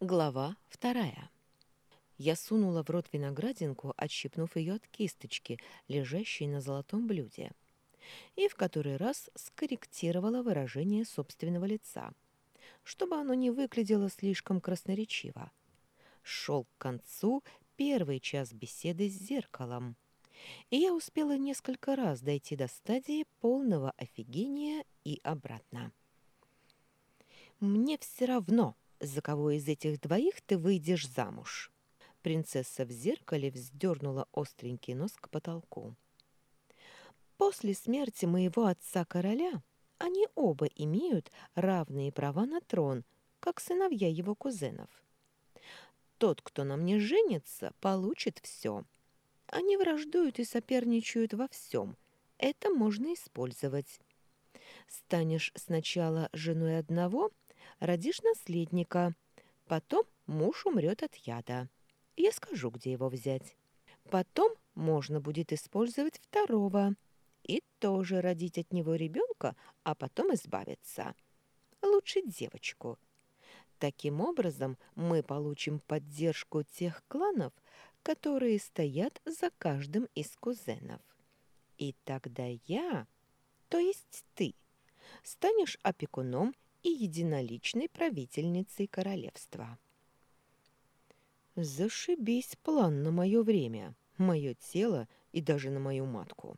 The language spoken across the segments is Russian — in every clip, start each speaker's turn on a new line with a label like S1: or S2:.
S1: Глава вторая. Я сунула в рот виноградинку, отщипнув ее от кисточки, лежащей на золотом блюде, и в который раз скорректировала выражение собственного лица, чтобы оно не выглядело слишком красноречиво. Шел к концу первый час беседы с зеркалом, и я успела несколько раз дойти до стадии полного офигения и обратно. «Мне все равно», за кого из этих двоих ты выйдешь замуж?» Принцесса в зеркале вздернула остренький нос к потолку. «После смерти моего отца-короля они оба имеют равные права на трон, как сыновья его кузенов. Тот, кто на мне женится, получит все. Они враждуют и соперничают во всем. Это можно использовать. Станешь сначала женой одного — родишь наследника. Потом муж умрет от яда. Я скажу, где его взять. Потом можно будет использовать второго и тоже родить от него ребенка, а потом избавиться. Лучше девочку. Таким образом, мы получим поддержку тех кланов, которые стоят за каждым из кузенов. И тогда я, то есть ты, станешь опекуном и единоличной правительницей королевства. Зашибись план на мое время, мое тело и даже на мою матку.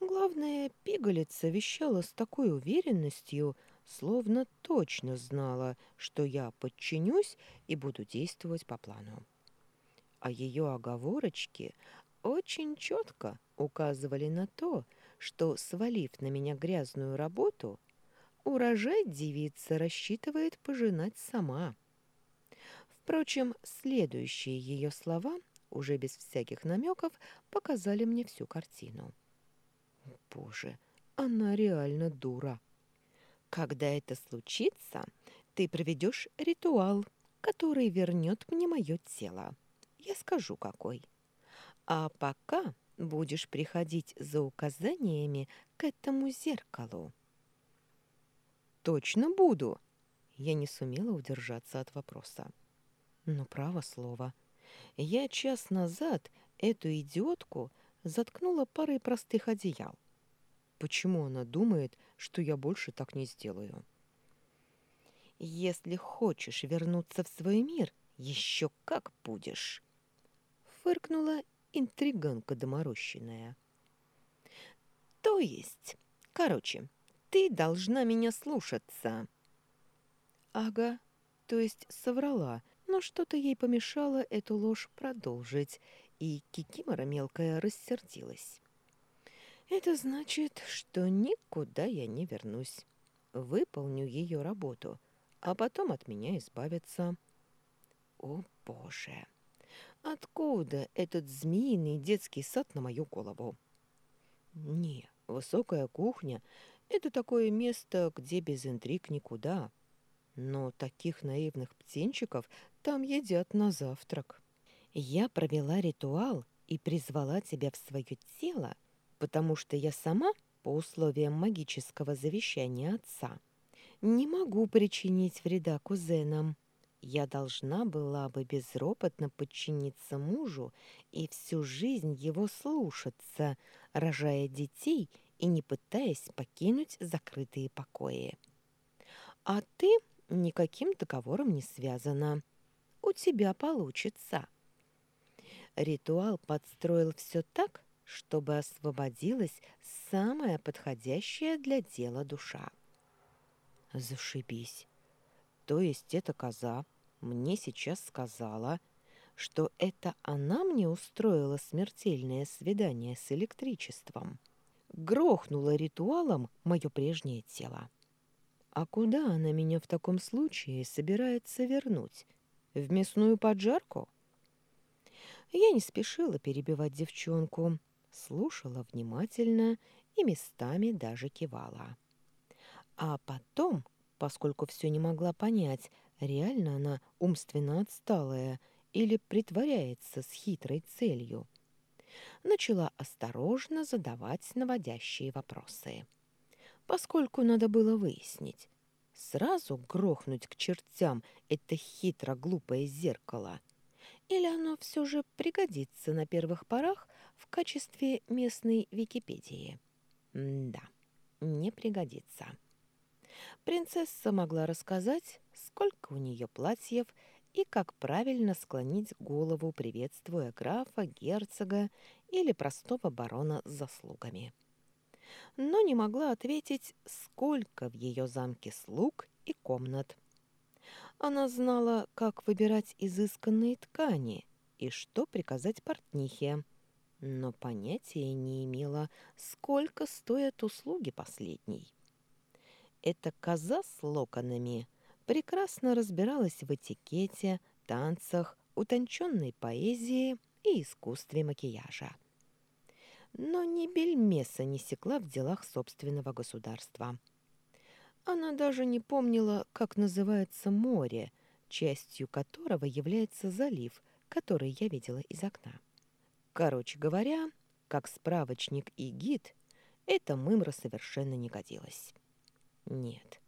S1: Главное, пигалица вещала с такой уверенностью, словно точно знала, что я подчинюсь и буду действовать по плану. А ее оговорочки очень четко указывали на то, что, свалив на меня грязную работу, Урожай девица рассчитывает пожинать сама. Впрочем, следующие ее слова, уже без всяких намеков, показали мне всю картину. Боже, она реально дура. Когда это случится, ты проведешь ритуал, который вернет мне мое тело. Я скажу, какой. А пока будешь приходить за указаниями к этому зеркалу. Точно буду. Я не сумела удержаться от вопроса. Но право слово. Я час назад эту идиотку заткнула парой простых одеял. Почему она думает, что я больше так не сделаю? Если хочешь вернуться в свой мир, еще как будешь. Фыркнула интриганка доморощенная. То есть, короче, ты должна меня слушаться». «Ага, то есть соврала, но что-то ей помешало эту ложь продолжить, и Кикимора мелкая рассердилась. «Это значит, что никуда я не вернусь. Выполню ее работу, а потом от меня избавятся». «О, Боже! Откуда этот змеиный детский сад на мою голову?» «Не, высокая кухня это такое место, где без интриг никуда. Но таких наивных птенчиков там едят на завтрак. Я провела ритуал и призвала тебя в свое тело, потому что я сама, по условиям магического завещания отца, не могу причинить вреда кузенам. Я должна была бы безропотно подчиниться мужу и всю жизнь его слушаться, рожая детей и не пытаясь покинуть закрытые покои. А ты никаким договором не связана. У тебя получится. Ритуал подстроил все так, чтобы освободилась самая подходящая для дела душа. Зашибись. То есть эта коза мне сейчас сказала, что это она мне устроила смертельное свидание с электричеством грохнула ритуалом мое прежнее тело. А куда она меня в таком случае собирается вернуть? В мясную поджарку? Я не спешила перебивать девчонку, слушала внимательно и местами даже кивала. А потом, поскольку все не могла понять, реально она умственно отсталая или притворяется с хитрой целью, начала осторожно задавать наводящие вопросы. Поскольку надо было выяснить, Сразу грохнуть к чертям это хитро-глупое зеркало? Или оно все же пригодится на первых порах в качестве местной Википедии? М да, не пригодится. Принцесса могла рассказать, сколько у нее платьев и как правильно склонить голову, приветствуя графа, герцога или простого барона с заслугами. Но не могла ответить, сколько в ее замке слуг и комнат. Она знала, как выбирать изысканные ткани и что приказать портнихе, но понятия не имела, сколько стоят услуги последней. Эта коза с локонами прекрасно разбиралась в этикете, танцах, утонченной поэзии и искусстве макияжа. Но ни бельмеса не секла в делах собственного государства. Она даже не помнила, как называется море, частью которого является залив, который я видела из окна. Короче говоря, как справочник и гид, эта мымра совершенно не годилась. Нет,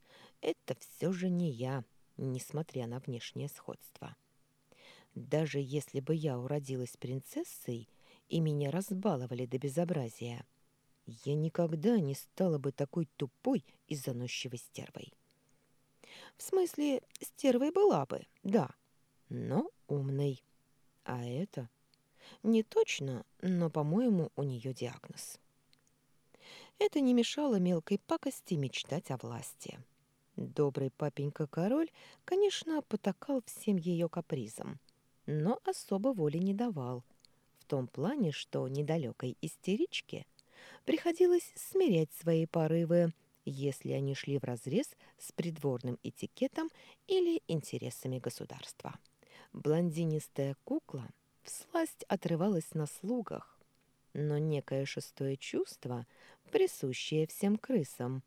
S1: это все же не я, несмотря на внешнее сходство. Даже если бы я уродилась принцессой и меня разбаловали до безобразия, я никогда не стала бы такой тупой и заносчивой стервой. В смысле, стервой была бы, да, но умной. А это не точно, но, по-моему, у нее диагноз. Это не мешало мелкой пакости мечтать о власти. Добрый папенька-король, конечно, потакал всем ее капризам, но особо воли не давал, в том плане, что недалекой истеричке приходилось смирять свои порывы, если они шли вразрез с придворным этикетом или интересами государства. Блондинистая кукла всласть отрывалась на слугах, но некое шестое чувство, присущее всем крысам,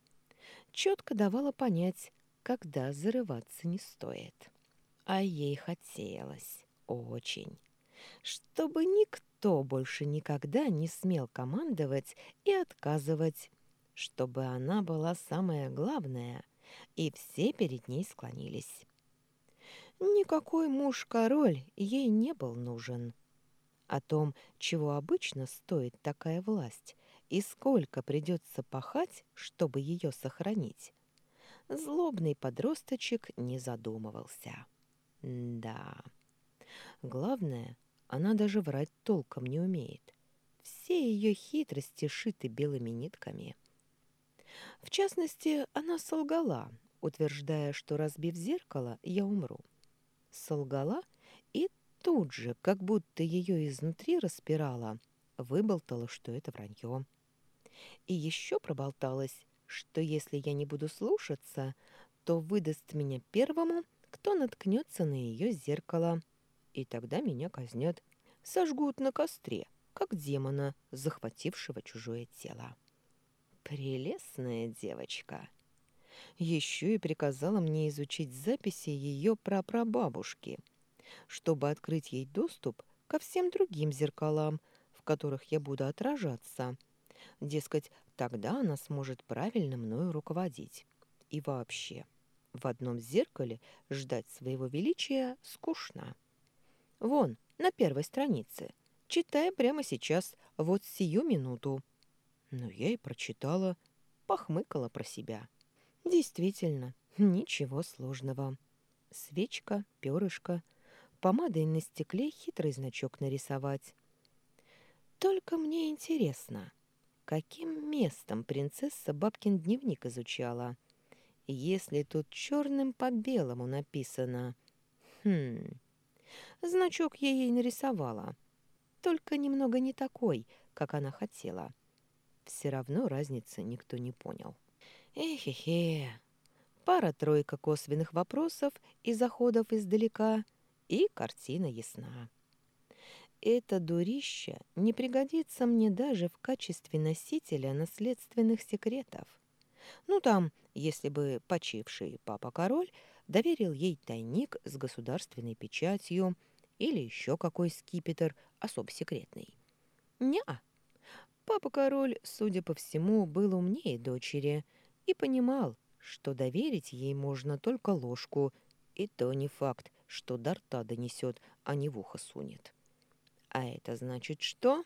S1: четко давало понять, когда зарываться не стоит. А ей хотелось очень, чтобы никто больше никогда не смел командовать и отказывать, чтобы она была самая главная, и все перед ней склонились. Никакой муж-король ей не был нужен. О том, чего обычно стоит такая власть и сколько придется пахать, чтобы ее сохранить, злобный подросточек не задумывался. да. Главное, она даже врать толком не умеет. Все ее хитрости шиты белыми нитками. В частности, она солгала, утверждая, что, разбив зеркало, я умру. Солгала и тут же, как будто ее изнутри распирала, выболтала, что это вранье. И еще проболталась, что если я не буду слушаться, то выдаст меня первому, кто наткнется на ее зеркало. И тогда меня казнят, сожгут на костре, как демона, захватившего чужое тело. Прелестная девочка. Еще и приказала мне изучить записи ее прапрабабушки — чтобы открыть ей доступ ко всем другим зеркалам, в которых я буду отражаться. Дескать, тогда она сможет правильно мною руководить. И вообще, в одном зеркале ждать своего величия скучно. Вон, на первой странице. Читай прямо сейчас, вот сию минуту. Но я и прочитала, похмыкала про себя. Действительно, ничего сложного. Свечка, перышко — помадой на стекле хитрый значок нарисовать. Только мне интересно, каким местом принцесса бабкин дневник изучала? Если тут черным по белому написано... Хм... Значок я ей нарисовала, только немного не такой, как она хотела. Все равно разницы никто не понял. Эхе-хе. Пара-тройка косвенных вопросов и заходов издалека — и картина ясна. Это дурище не пригодится мне даже в качестве носителя наследственных секретов. Ну там, если бы почивший папа-король доверил ей тайник с государственной печатью или еще какой скипетр особо секретный. Неа. Папа-король, судя по всему, был умнее дочери и понимал, что доверить ей можно только ложку, и то не факт, что до рта донесет, а не в ухо сунет. А это значит что?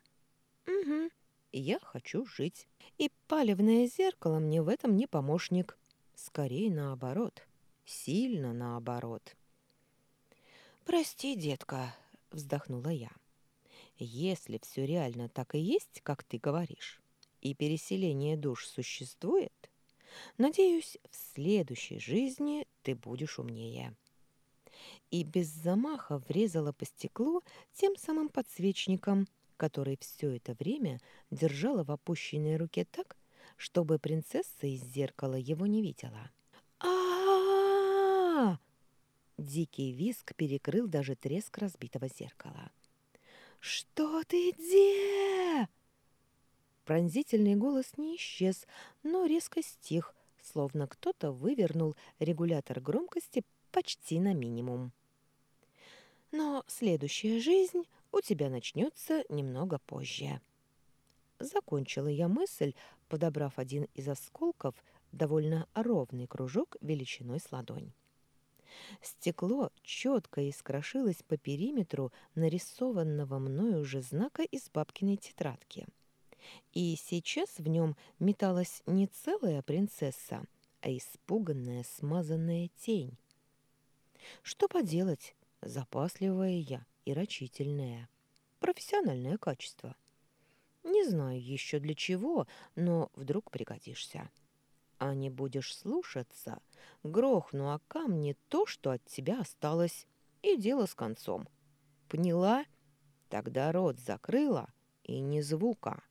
S1: Угу, я хочу жить. И палевное зеркало мне в этом не помощник. Скорее наоборот, сильно наоборот. «Прости, детка», — вздохнула я. «Если все реально так и есть, как ты говоришь, и переселение душ существует, надеюсь, в следующей жизни ты будешь умнее» и без замаха врезала по стеклу тем самым подсвечником, который все это время держала в опущенной руке так, чтобы принцесса из зеркала его не видела. а Дикий виск перекрыл даже треск разбитого зеркала. «Что ты где?» Пронзительный голос не исчез, но резко стих, словно кто-то вывернул регулятор громкости почти на минимум. Но следующая жизнь у тебя начнется немного позже. Закончила я мысль, подобрав один из осколков, довольно ровный кружок величиной с ладонь. Стекло четко искрошилось по периметру нарисованного мною уже знака из бабкиной тетрадки. И сейчас в нем металась не целая принцесса, а испуганная смазанная тень. Что поделать, запасливая я и рачительная. Профессиональное качество. Не знаю еще для чего, но вдруг пригодишься. А не будешь слушаться, грохну о камни то, что от тебя осталось, и дело с концом. Поняла? Тогда рот закрыла, и ни звука.